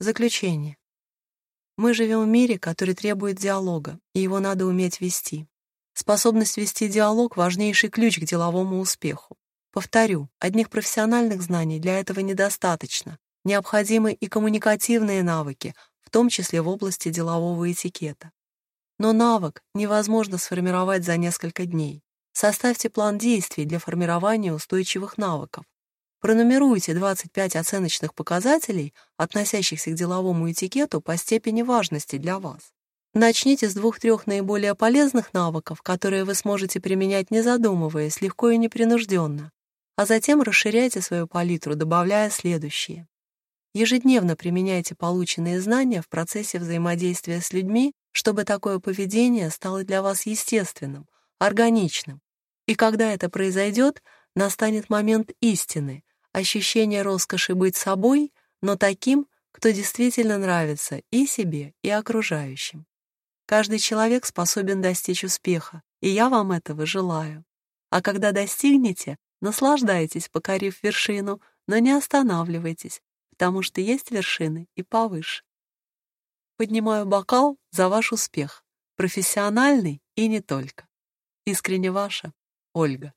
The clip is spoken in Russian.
Заключение. Мы живем в мире, который требует диалога, и его надо уметь вести. Способность вести диалог — важнейший ключ к деловому успеху. Повторю, одних профессиональных знаний для этого недостаточно. Необходимы и коммуникативные навыки, в том числе в области делового этикета. Но навык невозможно сформировать за несколько дней. Составьте план действий для формирования устойчивых навыков. Пронумеруйте 25 оценочных показателей, относящихся к деловому этикету по степени важности для вас. Начните с двух-трех наиболее полезных навыков, которые вы сможете применять не задумываясь, легко и непринужденно, а затем расширяйте свою палитру, добавляя следующие. Ежедневно применяйте полученные знания в процессе взаимодействия с людьми, чтобы такое поведение стало для вас естественным, органичным. И когда это произойдет, настанет момент истины, ощущение роскоши быть собой, но таким, кто действительно нравится и себе, и окружающим. Каждый человек способен достичь успеха, и я вам этого желаю. А когда достигнете, наслаждайтесь, покорив вершину, но не останавливайтесь, потому что есть вершины и повыше. Поднимаю бокал за ваш успех, профессиональный и не только. Искренне ваша, Ольга.